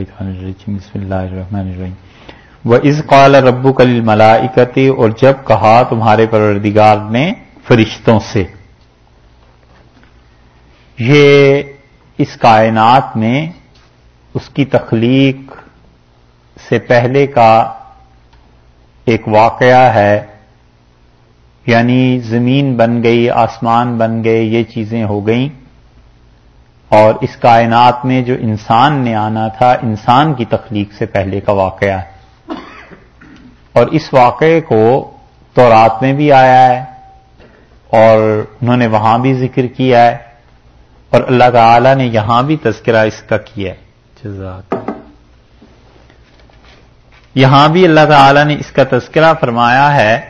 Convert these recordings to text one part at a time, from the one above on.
بسم اللہ الرحمن الرحیم۔ وہ از قال ربو کل ملاکتی اور جب کہا تمہارے پروردگار نے فرشتوں سے، یہ اس کائنات میں اس کی تخلیق سے پہلے کا ایک واقعہ ہے یعنی زمین بن گئی، آسمان بن گئے، یہ چیزیں ہو گئیں۔ اور اس کائنات میں جو انسان نے آنا تھا، انسان کی تخلیق سے پہلے کا واقعہ ہے۔ اور اس واقعے کو تو رات میں بھی آیا ہے اور انہوں نے وہاں بھی ذکر کیا ہے۔ اور اللہ تعالی نے یہاں بھی تذکرہ اس کا کیا ہے۔ جزاک یہاں بھی اللہ تعالی نے اس کا تذکرہ فرمایا ہے۔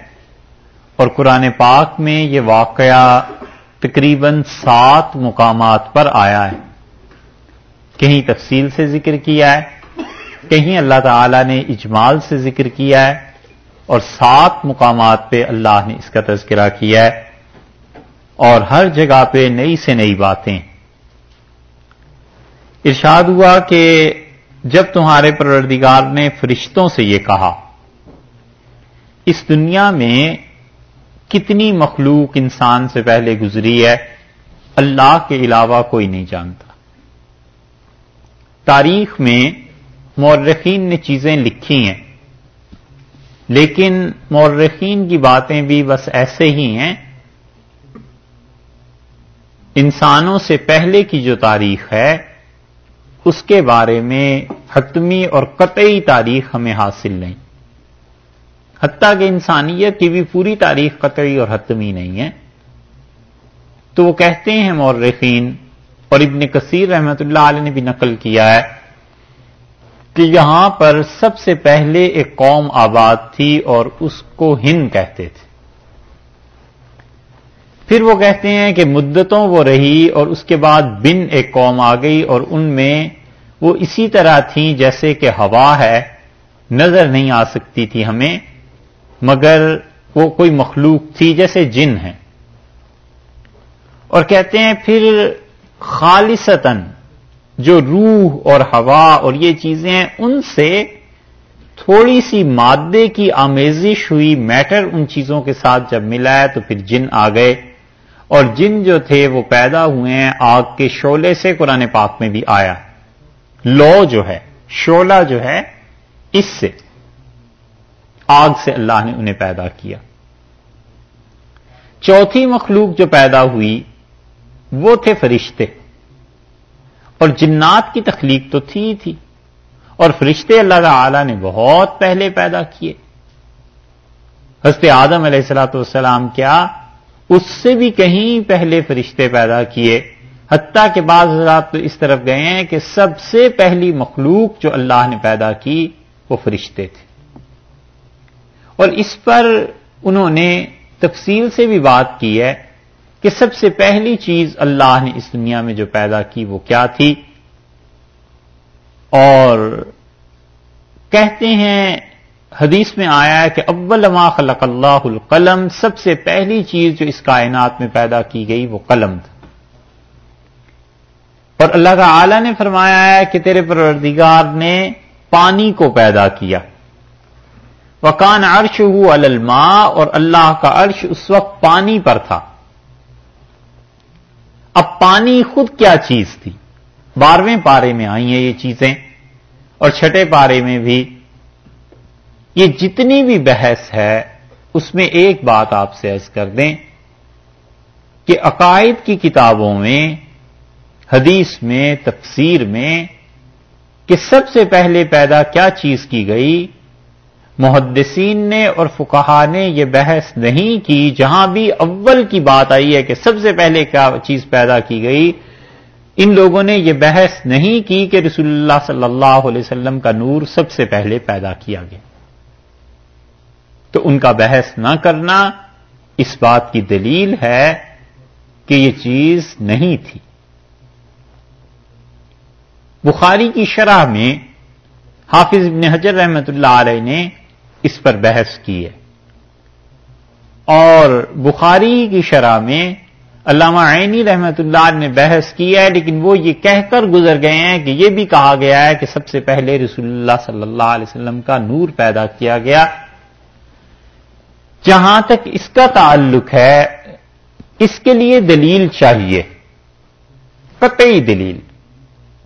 اور قرآن پاک میں یہ واقعہ تقریباً سات مقامات پر آیا ہے۔ کہیں تفصیل سے ذکر کیا ہے، کہیں اللہ تعالی نے اجمال سے ذکر کیا ہے، اور سات مقامات پہ اللہ نے اس کا تذکرہ کیا ہے۔ اور ہر جگہ پہ نئی سے نئی باتیں۔ ارشاد ہوا کہ جب تمہارے پروردگار نے فرشتوں سے یہ کہا، اس دنیا میں کتنی مخلوق انسان سے پہلے گزری ہے، اللہ کے علاوہ کوئی نہیں جانتا۔ تاریخ میں مورخین نے چیزیں لکھی ہیں، لیکن مورخین کی باتیں بھی بس ایسے ہی ہیں، انسانوں سے پہلے کی جو تاریخ ہے، اس کے بارے میں حتمی اور قطعی تاریخ ہمیں حاصل نہیں۔ حتیٰ کہ انسانیت کی بھی پوری تاریخ قطعی اور حتمی نہیں ہے۔ تو وہ کہتے ہیں مورخین اور ابن کثیر رحمت اللہ علیہ نے بھی نقل کیا ہے کہ یہاں پر سب سے پہلے ایک قوم آباد تھی اور اس کو ہند کہتے تھے۔ پھر وہ کہتے ہیں کہ مدتوں وہ رہی اور اس کے بعد بن ایک قوم آ گئی اور ان میں وہ اسی طرح تھیں جیسے کہ ہوا ہے، نظر نہیں آ سکتی تھی ہمیں۔ مگر وہ کوئی مخلوق تھی جیسے جن ہے اور کہتے ہیں پھر خالصتاً جو روح اور ہوا اور یہ چیزیں ان سے تھوڑی سی مادے کی آمیزش ہوئی میٹر ان چیزوں کے ساتھ جب ملا ہے تو پھر جن آ گئے۔ اور جن جو تھے وہ پیدا ہوئے ہیں، آگ کے شولے سے قرآن پاک میں بھی آیا۔ لو جو ہے شولہ جو ہے، اس سے۔ آگ سے اللہ نے انہیں پیدا کیا۔ چوتھی مخلوق جو پیدا ہوئی، وہ تھے فرشتے۔ اور جنات کی تخلیق تو تھی تھی۔ اور فرشتے اللہ تعالی نے بہت پہلے پیدا کیے۔ حضرت آدم علیہ السلاۃ والسلام کیا؟ اس سے بھی کہیں پہلے فرشتے پیدا کیے۔ حتیٰ کے بعض حضرات تو اس طرف گئے ہیں کہ سب سے پہلی مخلوق جو اللہ نے پیدا کی، وہ فرشتے تھے۔ اور اس پر انہوں نے تفصیل سے بھی بات کی ہے کہ سب سے پہلی چیز اللہ نے اس دنیا میں جو پیدا کی وہ کیا تھی اور کہتے ہیں، حدیث میں آیا ہے کہ اول ما خلق اللہ القلم، سب سے پہلی چیز جو اس کائنات میں پیدا کی گئی وہ قلم تھا۔ اور اللہ کا نے فرمایا ہے کہ تیرے پروردگار نے پانی کو پیدا کیا۔ وکان عرش ہو الما اور اللہ کا عرش اس وقت پانی پر تھا۔ اب پانی خود کیا چیز تھی؟ بارہویں پارے میں آئی ہیں یہ چیزیں اور چھٹے پارے میں بھی۔ یہ جتنی بھی بحث ہے، اس میں ایک بات آپ سے عرض کر دیں کہ عقائد کی کتابوں میں، حدیث میں، تفسیر میں کہ سب سے پہلے پیدا کیا چیز کی گئی؟ محدثین نے اور فکہ نے یہ بحث نہیں کی، جہاں بھی اول کی بات آئی ہے کہ سب سے پہلے کیا چیز پیدا کی گئی، ان لوگوں نے یہ بحث نہیں کی کہ رسول اللہ صلی اللہ علیہ وسلم کا نور سب سے پہلے پیدا کیا گیا۔ تو ان کا بحث نہ کرنا اس بات کی دلیل ہے کہ یہ چیز نہیں تھی۔ بخاری کی شرح میں حافظ ابن حجر رحمت اللہ علیہ نے اس پر بحث کی ہے۔ اور بخاری کی شرح میں علامہ عینی رحمت اللہ نے بحث کی ہے، لیکن وہ یہ کہہ کر گزر گئے ہیں کہ یہ بھی کہا گیا ہے کہ سب سے پہلے رسول اللہ صلی اللہ علیہ وسلم کا نور پیدا کیا گیا۔ جہاں تک اس کا تعلق ہے، اس کے لیے دلیل چاہیے۔ قطعی دلیل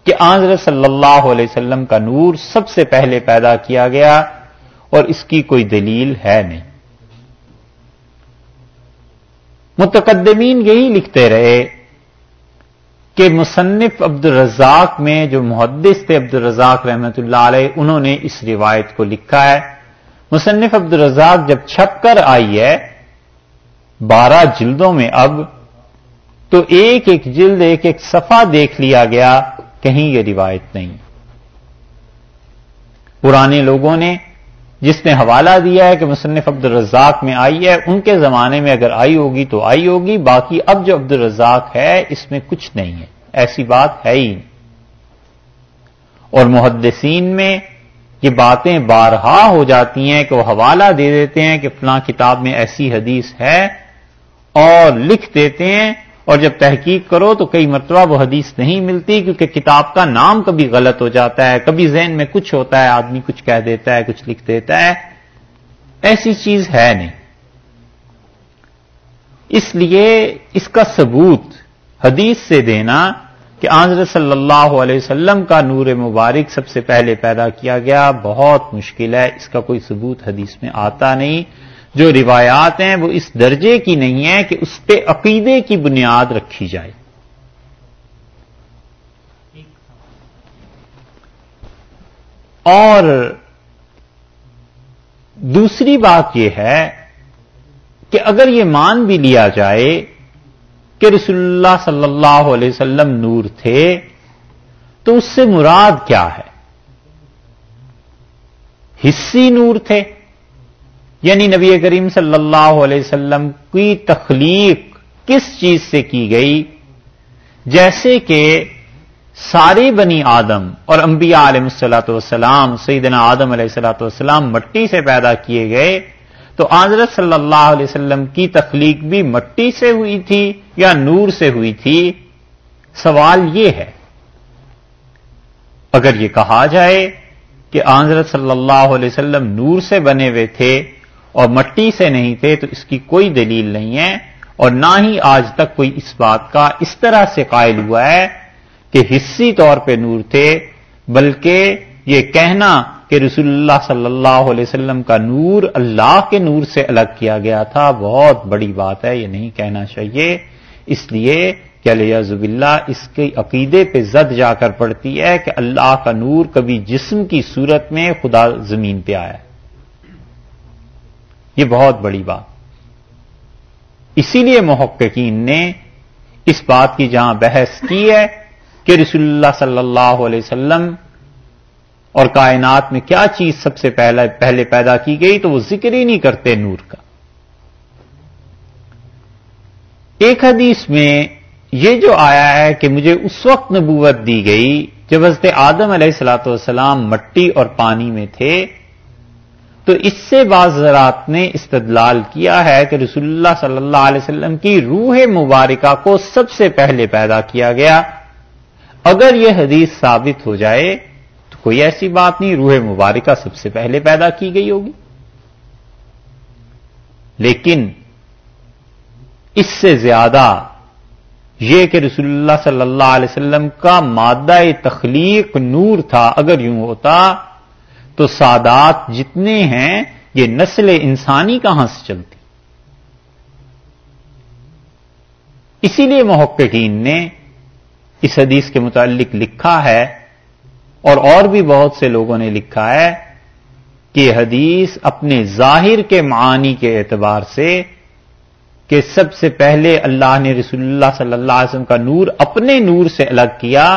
کہ آضر صلی اللہ علیہ وسلم کا نور سب سے پہلے پیدا کیا گیا۔ اور اس کی کوئی دلیل ہے نہیں۔ متقدمین یہی لکھتے رہے کہ مصنف عبد الرزاق میں، جو محدث تھے عبد الرزاق رحمت اللہ علیہ، انہوں نے اس روایت کو لکھا ہے۔ مصنف عبد الرزاق جب چھپ کر آئی ہے بارہ جلدوں میں اب، تو ایک ایک جلد، ایک ایک صفحہ دیکھ لیا گیا، کہیں یہ روایت نہیں۔ پرانے لوگوں نے جس نے حوالہ دیا ہے کہ مصنف عبد الرزاق میں آئی ہے، ان کے زمانے میں اگر آئی ہوگی تو آئی ہوگی، باقی اب جو عبد الرزاق ہے، اس میں کچھ نہیں ہے، ایسی بات ہے ہی اور محدثین میں یہ باتیں بارہا ہو جاتی ہیں کہ وہ حوالہ دے دیتے ہیں کہ فلاں کتاب میں ایسی حدیث ہے اور لکھ دیتے ہیں اور جب تحقیق کرو تو کئی مرتبہ وہ حدیث نہیں ملتی کیونکہ کتاب کا نام کبھی غلط ہو جاتا ہے، کبھی ذہن میں کچھ ہوتا ہے، آدمی کچھ کہہ دیتا ہے، کچھ لکھ دیتا ہے۔ ایسی چیز ہے نہیں۔ اس لیے اس کا ثبوت حدیث سے دینا کہ آنظر صلی اللہ علیہ وسلم کا نور مبارک سب سے پہلے پیدا کیا گیا، بہت مشکل ہے، اس کا کوئی ثبوت حدیث میں آتا نہیں۔ جو روایات ہیں وہ اس درجے کی نہیں ہے کہ اس پہ عقیدے کی بنیاد رکھی جائے۔ اور دوسری بات یہ ہے کہ اگر یہ مان بھی لیا جائے کہ رسول اللہ صلی اللہ علیہ وسلم نور تھے، تو اس سے مراد کیا ہے؟ حصی نور تھے۔ یعنی نبی کریم صلی اللہ علیہ وسلم کی تخلیق کس چیز سے کی گئی؟ جیسے کہ سارے بنی آدم اور انبیاء علیہ السلاۃ والسلام، سیدنا آدم علیہ السلاۃ والسلام مٹی سے پیدا کیے گئے، تو آضرت صلی اللہ علیہ وسلم کی تخلیق بھی مٹی سے ہوئی تھی یا نور سے ہوئی تھی؟ سوال یہ ہے۔ اگر یہ کہا جائے کہ آضرت صلی اللہ علیہ وسلم نور سے بنے ہوئے تھے اور مٹی سے نہیں تھے تو اس کی کوئی دلیل نہیں ہے اور نہ ہی آج تک کوئی اس بات کا اس طرح سے قائل ہوا ہے کہ حصی طور پہ نور تھے، بلکہ یہ کہنا کہ رسول اللہ صلی اللہ علیہ وسلم کا نور اللہ کے نور سے الگ کیا گیا تھا بہت بڑی بات ہے، یہ نہیں کہنا چاہیے۔ اس لیے کہ علیہ زب اللہ اس کے عقیدے پہ زد جا کر پڑتی ہے کہ اللہ کا نور کبھی جسم کی صورت میں خدا زمین پہ آیا۔ ہے یہ بہت بڑی بات۔ اسی لیے محققین نے اس بات کی جہاں بحث کی ہے کہ رسول اللہ صلی اللہ علیہ وسلم اور کائنات میں کیا چیز سب سے پہلے پہلے پیدا کی گئی تو وہ ذکر ہی نہیں کرتے نور کا۔ ایک حدیث میں یہ جو آیا ہے کہ مجھے اس وقت نبوت دی گئی جب حضرت آدم علیہ السلاۃ والسلام مٹی اور پانی میں تھے تو اس سے بعض ذرات نے استدلال کیا ہے کہ رسول اللہ صلی اللہ علیہ وسلم کی روح مبارکہ کو سب سے پہلے پیدا کیا گیا۔ اگر یہ حدیث ثابت ہو جائے تو کوئی ایسی بات نہیں، روح مبارکہ سب سے پہلے پیدا کی گئی ہوگی۔ لیکن اس سے زیادہ یہ کہ رسول اللہ صلی اللہ علیہ وسلم کا مادہ تخلیق نور تھا، اگر یوں ہوتا تو سادات جتنے ہیں، یہ نسل انسانی کہاں سے چلتی؟ اسی لیے محققین نے اس حدیث کے متعلق لکھا ہے، اور اور بھی بہت سے لوگوں نے لکھا ہے کہ حدیث اپنے ظاہر کے معانی کے اعتبار سے کہ سب سے پہلے اللہ نے رسول اللہ صلی اللہ علیہ وسلم کا نور اپنے نور سے الگ کیا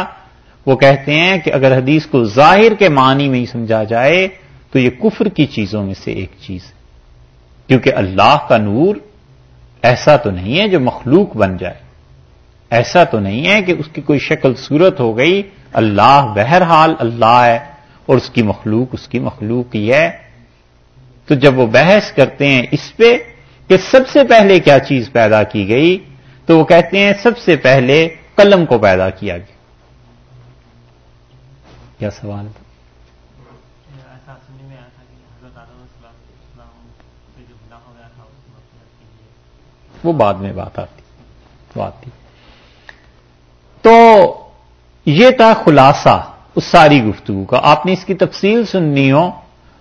وہ کہتے ہیں کہ اگر حدیث کو ظاہر کے معنی میں ہی سمجھا جائے تو یہ کفر کی چیزوں میں سے ایک چیز ہے۔ کیونکہ اللہ کا نور ایسا تو نہیں ہے جو مخلوق بن جائے۔ ایسا تو نہیں ہے کہ اس کی کوئی شکل صورت ہو گئی، اللہ بہرحال اللہ ہے اور اس کی مخلوق اس کی مخلوق ہی ہے۔ تو جب وہ بحث کرتے ہیں اس پہ کہ سب سے پہلے کیا چیز پیدا کی گئی، تو وہ کہتے ہیں سب سے پہلے قلم کو پیدا کیا گیا۔ کیا سوال تھا وہ بعد میں بات آتی وہ آتی۔ تو یہ تھا خلاصہ اس ساری گفتگو کا۔ آپ نے اس کی تفصیل سننی ہو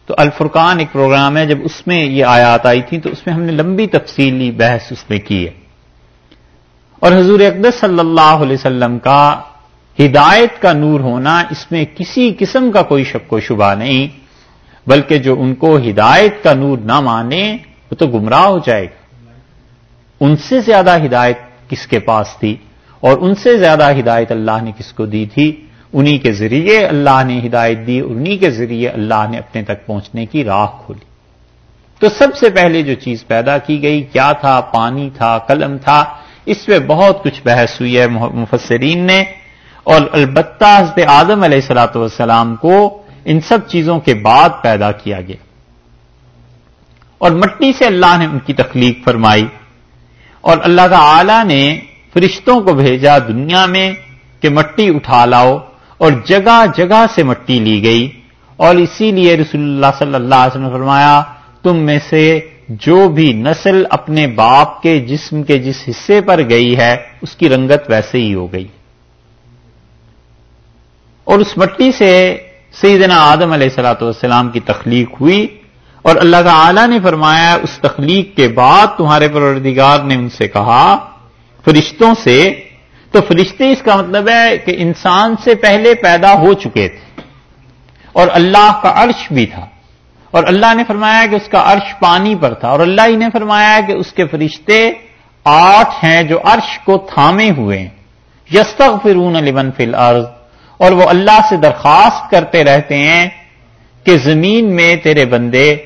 تو الفرقان ایک پروگرام ہے جب اس میں یہ آیات آئی تھی تو اس میں ہم نے لمبی تفصیلی بحث اس میں کی ہے۔ اور حضور اقدس صلی اللہ علیہ وسلم کا ہدایت کا نور ہونا اس میں کسی قسم کا کوئی شک و شبہ نہیں، بلکہ جو ان کو ہدایت کا نور نہ مانے، وہ تو گمراہ ہو جائے گا ان سے زیادہ ہدایت کس کے پاس تھی؟ اور ان سے زیادہ ہدایت اللہ نے کس کو دی تھی؟ انہی کے ذریعے اللہ نے ہدایت دی، انہی کے ذریعے اللہ نے اپنے تک پہنچنے کی راہ کھولی۔ تو سب سے پہلے جو چیز پیدا کی گئی، کیا تھا؟ پانی تھا، قلم تھا۔ اس پہ بہت کچھ بحث ہوئی ہے مفسرین نے۔ اور البتہ حضرت آدم علیہ السلاۃ والسلام کو ان سب چیزوں کے بعد پیدا کیا گیا۔ اور مٹی سے اللہ نے ان کی تخلیق فرمائی۔ اور اللہ تعالی نے فرشتوں کو بھیجا دنیا میں کہ مٹی اٹھا لاؤ اور جگہ جگہ سے مٹی لی گئی۔ اور اسی لیے رسول اللہ صلی اللہ علیہ وسلم نے فرمایا، تم میں سے جو بھی نسل اپنے باپ کے جسم کے جس حصے پر گئی ہے، اس کی رنگت ویسے ہی ہو گئی۔ اور اس مٹی سے سیدنا آدم علیہ السلاۃ والسلام کی تخلیق ہوئی اور اللہ تعالی نے فرمایا اس تخلیق کے بعد تمہارے پروردگار نے ان سے کہا، فرشتوں سے، تو فرشتے اس کا مطلب ہے کہ انسان سے پہلے پیدا ہو چکے تھے اور اللہ کا عرش بھی تھا۔ اور اللہ نے فرمایا کہ اس کا عرش پانی پر تھا اور اللہ ہی نے فرمایا کہ اس کے فرشتے آٹھ ہیں جو عرش کو تھامے ہوئے ہیں۔ یستغ فرون لمن فل عرض اور وہ اللہ سے درخواست کرتے رہتے ہیں کہ زمین میں تیرے بندے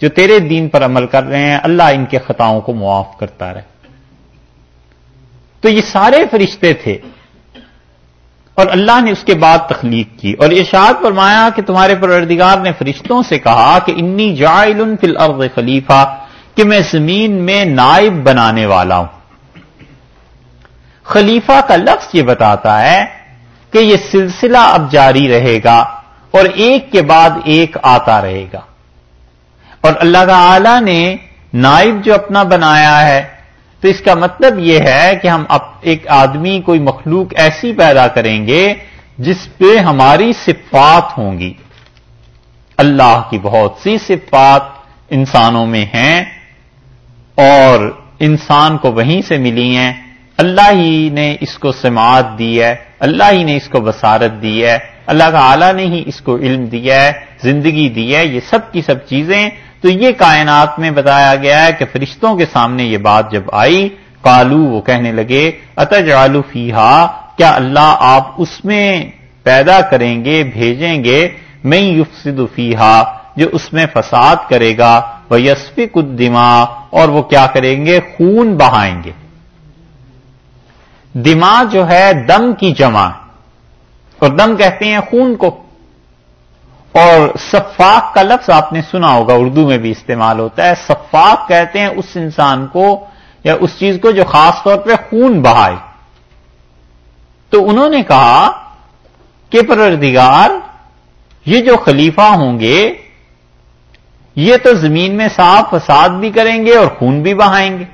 جو تیرے دین پر عمل کر رہے ہیں، اللہ ان کے خطاؤں کو معاف کرتا رہے۔ تو یہ سارے فرشتے تھے۔ اور اللہ نے اس کے بعد تخلیق کی۔ اور ارشاد فرمایا کہ تمہارے پروردگار نے فرشتوں سے کہا کہ انی جائل فی الارض خلیفہ، کہ میں زمین میں نائب بنانے والا ہوں۔ خلیفہ کا لفظ یہ بتاتا ہے کہ یہ سلسلہ اب جاری رہے گا اور ایک کے بعد ایک آتا رہے گا۔ اور اللہ تعالی نے نائب جو اپنا بنایا ہے، تو اس کا مطلب یہ ہے کہ ہم ایک آدمی، کوئی مخلوق ایسی پیدا کریں گے جس پہ ہماری صفات ہوں گی۔ اللہ کی بہت سی صفات انسانوں میں ہیں اور انسان کو وہیں سے ملی ہیں۔ اللہ ہی نے اس کو سماعت دی ہے، اللہ ہی نے اس کو بصارت دی ہے، اللہ تعالی نے ہی اس کو علم دیا ہے، زندگی دی ہے، یہ سب کی سب چیزیں۔ تو یہ کائنات میں بتایا گیا ہے کہ فرشتوں کے سامنے یہ بات جب آئی کالو وہ کہنے لگے اتج آلو فیحا کیا اللہ آپ اس میں پیدا کریں گے، بھیجیں گے؟ میں یفسد فیحا جو اس میں فساد کرے گا وہ یسفک الدماغ اور وہ کیا کریں گے؟ خون بہائیں گے۔ دماغ جو ہے دم کی جمع۔ اور دم کہتے ہیں خون کو۔ اور صفاق کا لفظ آپ نے سنا ہوگا، اردو میں بھی استعمال ہوتا ہے۔ صفاق کہتے ہیں اس انسان کو یا اس چیز کو جو خاص طور پہ خون بہائے۔ تو انہوں نے کہا کہ پروردگار، یہ جو خلیفہ ہوں گے، یہ تو زمین میں صاف فساد بھی کریں گے اور خون بھی بہائیں گے۔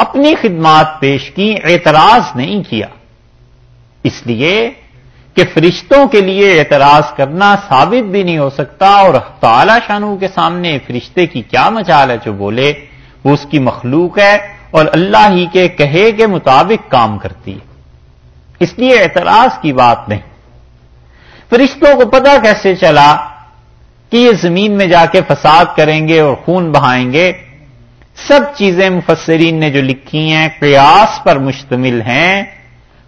اپنی خدمات پیش کی، اعتراض نہیں کیا۔ اس لیے کہ فرشتوں کے لیے اعتراض کرنا ثابت بھی نہیں ہو سکتا اور تعالی شانو کے سامنے فرشتے کی کیا مچال ہے جو بولے، وہ اس کی مخلوق ہے اور اللہ ہی کے کہے کے مطابق کام کرتی ہے۔ اس لیے اعتراض کی بات نہیں۔ فرشتوں کو پتا کیسے چلا کہ یہ زمین میں جا کے فساد کریں گے اور خون بہائیں گے سب چیزیں مفسرین نے جو لکھی ہیں قیاس پر مشتمل ہیں،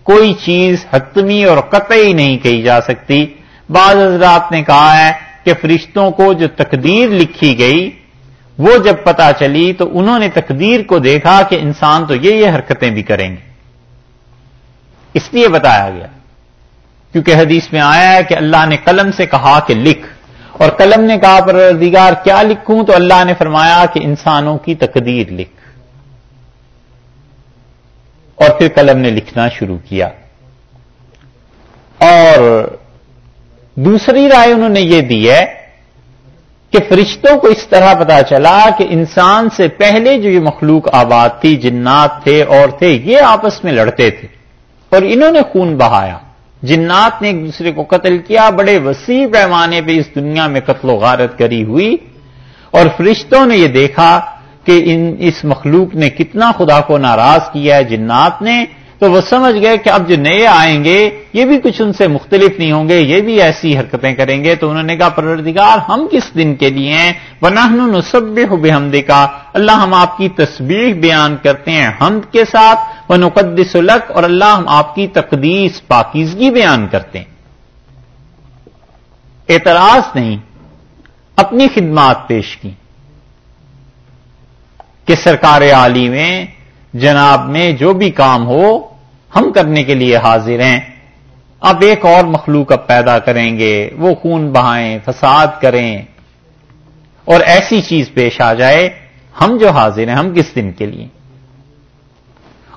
کوئی چیز حتمی اور قطعی نہیں کہی جا سکتی۔ بعض حضرات نے کہا ہے کہ فرشتوں کو جو تقدیر لکھی گئی، وہ جب پتا چلی تو انہوں نے تقدیر کو دیکھا کہ انسان تو یہ یہ حرکتیں بھی کریں گے۔ اس لیے بتایا گیا، کیونکہ حدیث میں آیا ہے کہ اللہ نے قلم سے کہا کہ لکھ۔ اور قلم نے کہا پر دیگار کیا لکھوں؟ تو اللہ نے فرمایا کہ انسانوں کی تقدیر لکھ۔ اور پھر قلم نے لکھنا شروع کیا۔ اور دوسری رائے انہوں نے یہ دی ہے کہ فرشتوں کو اس طرح پتا چلا کہ انسان سے پہلے جو یہ مخلوق آباد تھی، جنات تھے، اور تھے، یہ آپس میں لڑتے تھے۔ اور انہوں نے خون بہایا۔ جنات نے ایک دوسرے کو قتل کیا، بڑے وسیع پیمانے پہ اس دنیا میں قتل و غارت کری ہوئی۔ اور فرشتوں نے یہ دیکھا کہ ان، اس مخلوق نے کتنا خدا کو ناراض کیا ہے جنات نے۔ تو وہ سمجھ گئے کہ اب جو نئے آئیں گے، یہ بھی کچھ ان سے مختلف نہیں ہوں گے، یہ بھی ایسی حرکتیں کریں گے۔ تو انہوں نے کہا، پروردگار، ہم کس دن کے لیے ہیں؟ بناہن نصب ہو حمد کا اللہ ہم آپ کی تصویر بیان کرتے ہیں، حمد کے ساتھ۔ وہ نقدس اور اللہ ہم آپ کی تقدیس، پاکیزگی بیان کرتے ہیں۔ اعتراض نہیں، اپنی خدمات پیش کی۔ کہ سرکار عالی میں، جناب میں جو بھی کام ہو، ہم کرنے کے لیے حاضر ہیں۔ اب ایک اور مخلوق اب پیدا کریں گے، وہ خون بہائیں، فساد کریں۔ اور ایسی چیز پیش آ جائے، ہم جو حاضر ہیں، ہم کس دن کے لیے؟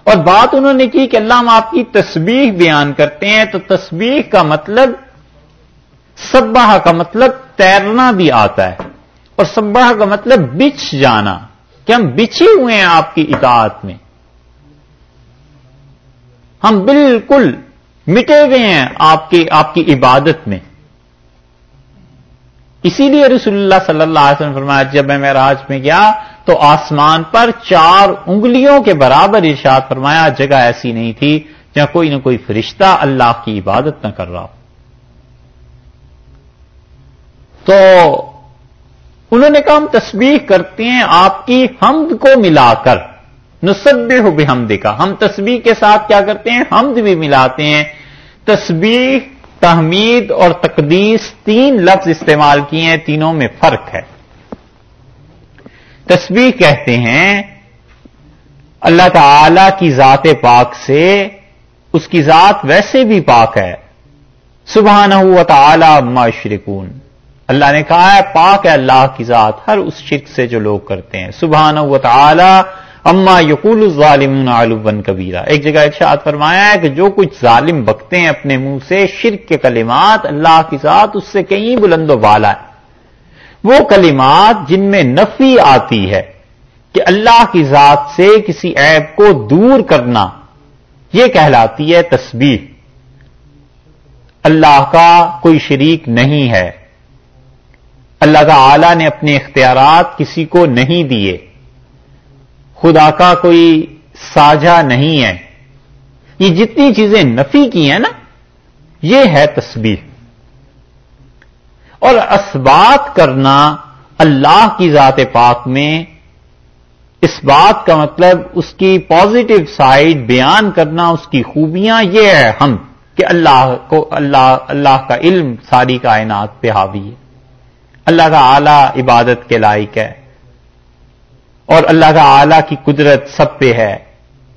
اور بات انہوں نے کی کہ اللہ ہم آپ کی تسبیح بیان کرتے ہیں تو تسبیح کا مطلب سباہ کا مطلب تیرنا بھی آتا ہے اور سباہ کا مطلب بچ جانا کہ ہم بچے ہوئے ہیں آپ کی اطاعت میں۔ ہم بالکل مٹے ہوئے ہیں آپ کی آپ کی عبادت میں۔ اسی لیے رسول اللہ صلی اللہ علیہ وسلم فرمایا، جب میں راج میں گیا تو آسمان پر چار انگلیوں کے برابر ارشاد فرمایا، جگہ ایسی نہیں تھی جہاں کوئی نہ کوئی فرشتہ اللہ کی عبادت نہ کر رہا ہو۔ تو انہوں نے کہا، ہم تصویر کرتے ہیں، آپ کی حمد کو ملا کر۔ نصب ہو بھی حمد کا ہم تصویر کے ساتھ کیا کرتے ہیں؟ حمد بھی ملاتے ہیں۔ تصویر تحمید اور تقدیس تین لفظ استعمال کیے ہیں، تینوں میں فرق ہے۔ تصویر کہتے ہیں، اللہ تعالی کی ذات پاک سے، اس کی ذات ویسے بھی پاک ہے۔ سبحانہ و تعالی مشرکون اللہ نے کہا ہے، پاک ہے اللہ کی ذات، ہر اس شرک سے جو لوگ کرتے ہیں۔ سبحانہ و تعالی اما یقول الظالم علوبن کبیرہ۔ ایک جگہ ارشاد فرمایا ہے کہ جو کچھ ظالم بکتے ہیں اپنے منہ سے، شرک کے کلمات، اللہ کی ذات اس سے کہیں بلند و بالا ہے۔ وہ کلمات جن میں نفی آتی ہے کہ اللہ کی ذات سے کسی عیب کو دور کرنا، یہ کہلاتی ہے تسبیح۔ اللہ کا کوئی شریک نہیں ہے۔ اللہ تعالی نے اپنے اختیارات کسی کو نہیں دیے۔ خدا کا کوئی ساجا نہیں ہے۔ یہ جتنی چیزیں نفی کی ہیں نا، یہ ہے تصویر اور اسبات کرنا اللہ کی ذات پاک میں، اس بات کا مطلب اس کی پازیٹو سائڈ بیان کرنا، اس کی خوبیاں یہ ہے ہم کہ اللہ کو، اللہ اللہ کا علم ساری کائنات پہ حاوی ہے۔ اللہ کا اعلی عبادت کے لائق ہے۔ اور اللہ کا اعلی کی قدرت سب پہ ہے۔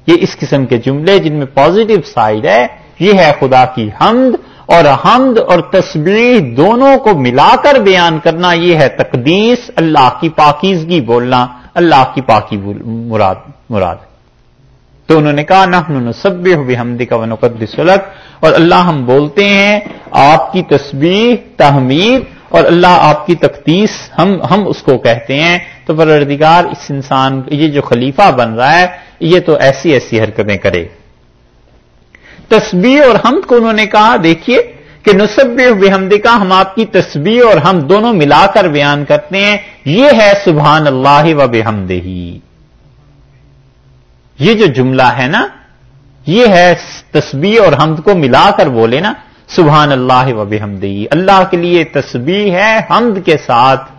یہ اس قسم کے جملے جن میں پازیٹو سائڈ ہے، یہ ہے خدا کی حمد اور حمد اور تصویر دونوں کو ملا کر بیان کرنا یہ ہے تقدیس اللہ کی پاکیزگی بولنا، اللہ کی پاکی مراد مراد۔ تو انہوں نے کہا نہ سب بھی حمدی کا ونقدس اور اللہ ہم بولتے ہیں آپ کی تصویر تحمید، اور اللہ آپ کی تقدیس ہم ہم اس کو کہتے ہیں۔ تو پروردگار اس انسان، یہ جو خلیفہ بن رہا ہے، یہ تو ایسی ایسی حرکتیں کرے۔ تصویر اور حمد کو انہوں نے کہا، دیکھیے کہ نصب بحمد کا ہم آپ کی تصویر اور ہم دونوں ملا کر بیان کرتے ہیں۔ یہ ہے سبحان اللہ و بحمد ہی یہ جو جملہ ہے نا، یہ ہے تصویر اور حمد کو ملا کر بولے نا، سبحان اللہ و بحمدی اللہ کے لیے تسبیح ہے حمد کے ساتھ۔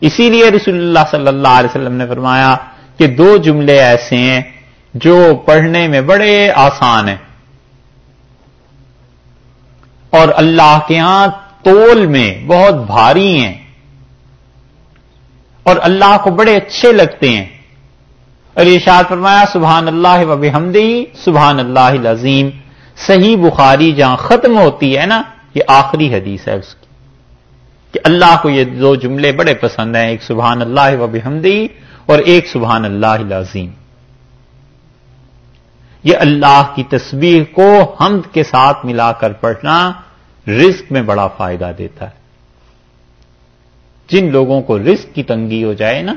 اسی لیے رسول اللہ صلی اللہ علیہ وسلم نے فرمایا کہ دو جملے ایسے ہیں جو پڑھنے میں بڑے آسان ہیں۔ اور اللہ کے ہاں تول میں بہت بھاری ہیں اور اللہ کو بڑے اچھے لگتے ہیں۔ اور یہ فرمایا، سبحان اللہ و بحمدی سبحان اللہ عظیم صحیح بخاری جہاں ختم ہوتی ہے نا، یہ آخری حدیث ہے اس کی۔ کہ اللہ کو یہ دو جملے بڑے پسند ہیں، ایک سبحان اللہ و بحمدی اور ایک سبحان اللہ عظیم یہ اللہ کی تصویر کو حمد کے ساتھ ملا کر پڑھنا رزق میں بڑا فائدہ دیتا ہے۔ جن لوگوں کو رزق کی تنگی ہو جائے نا،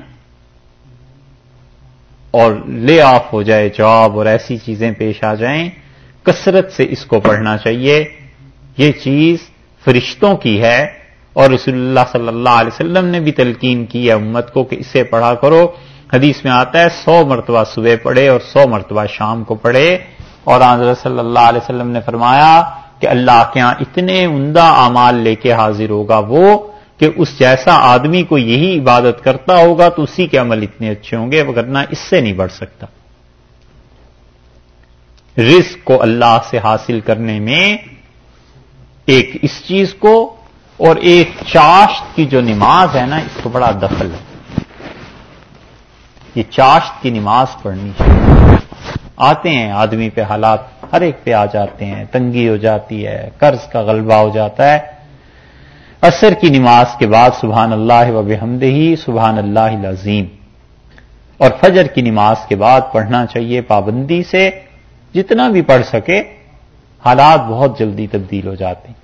اور لے آف ہو جائے جاب اور ایسی چیزیں پیش آ جائیں، کثرت سے اس کو پڑھنا چاہیے۔ یہ چیز فرشتوں کی ہے اور رسول اللہ صلی اللہ علیہ وسلم نے بھی تلقین کی ہے، امت کو کہ اسے پڑھا کرو۔ حدیث میں آتا ہے، سو مرتبہ صبح پڑھے اور سو مرتبہ شام کو پڑھے۔ اور آضر صلی اللہ علیہ وسلم نے فرمایا کہ اللہ کے یہاں اتنے عمدہ اعمال لے کے حاضر ہوگا وہ کہ اس جیسا آدمی کو یہی عبادت کرتا ہوگا تو اسی کے عمل اتنے اچھے ہوں گے، ورنہ اس سے نہیں بڑھ سکتا۔ رزق کو اللہ سے حاصل کرنے میں ایک اس چیز کو اور ایک چاشت کی جو نماز ہے نا، اس کو بڑا دخل ہے۔ یہ چاشت کی نماز پڑھنی چاہیے۔ آتے ہیں آدمی پہ حالات، ہر ایک پہ آ جاتے ہیں، تنگی ہو جاتی ہے، قرض کا غلبہ ہو جاتا ہے۔ عصر کی نماز کے بعد سبحان اللہ و بحمد ہی سبحان اللہ العظیم۔ اور فجر کی نماز کے بعد پڑھنا چاہیے پابندی سے، جتنا بھی پڑھ سکے، حالات بہت جلدی تبدیل ہو جاتے ہیں۔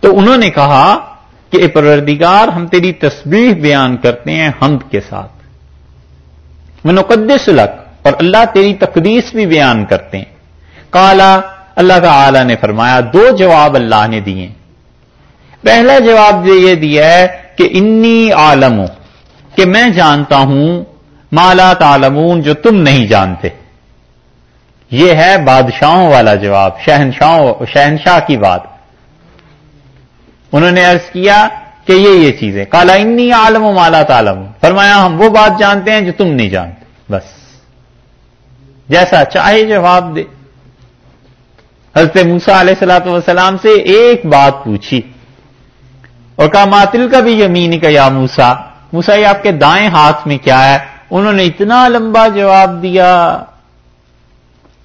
تو انہوں نے کہا کہ اے پروردگار، ہم تیری تسبیح بیان کرتے ہیں حمد کے ساتھ۔ منقدس لک، اور اللہ تیری تقدیس بھی بیان کرتے ہیں۔ کالا اللہ تعالی نے فرمایا، دو جواب اللہ نے دیے۔ پہلا جواب یہ دیا ہے کہ انی عالم کہ میں جانتا ہوں مالا تعلمون جو تم نہیں جانتے۔ یہ ہے بادشاہوں والا جواب، شہنشاہوں، شہنشاہ کی بات۔ انہوں نے ارض کیا کہ یہ یہ چیزیں۔ کالا انی عالم و مالا تعلم۔ فرمایا، ہم وہ بات جانتے ہیں جو تم نہیں جانتے۔ بس۔ جیسا چاہے جواب دے۔ حضرت موسا علیہ السلاۃ والسلام سے ایک بات پوچھی۔ اور کہا ماتل کا بھی یمین کا یا موسا موسا یہ آپ کے دائیں ہاتھ میں کیا ہے؟ انہوں نے اتنا لمبا جواب دیا۔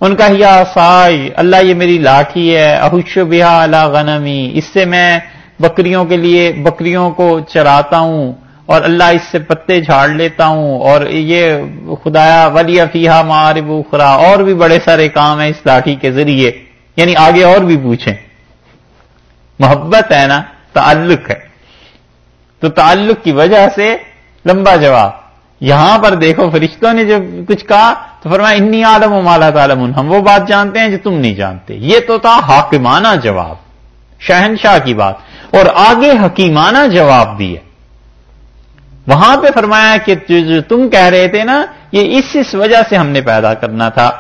ان کا یا سائی اللہ یہ میری لاٹھی ہے۔ احش بیا اللہ غنمی۔ اس سے میں بکریوں کے لیے بکریوں کو چراتا ہوں اور اللہ اس سے پتے جھاڑ لیتا ہوں اور یہ خدایا ولی فیحا مارب خرا اور بھی بڑے سارے کام ہیں اس لاٹھی کے ذریعے۔ یعنی آگے اور بھی پوچھیں۔ محبت ہے نا، تعلق ہے۔ تو تعلق کی وجہ سے لمبا جواب۔ یہاں پر دیکھو، فرشتوں نے جو کچھ کہا تو فرمایا، انی عالم و مالا تعالم ہم وہ بات جانتے ہیں جو تم نہیں جانتے۔ یہ تو تھا حاکمانہ جواب، شہنشاہ کی بات۔ اور آگے حکیمانہ جواب دیے وہاں پہ فرمایا کہ جو تم کہہ رہے تھے نا، یہ اس اس وجہ سے ہم نے پیدا کرنا تھا۔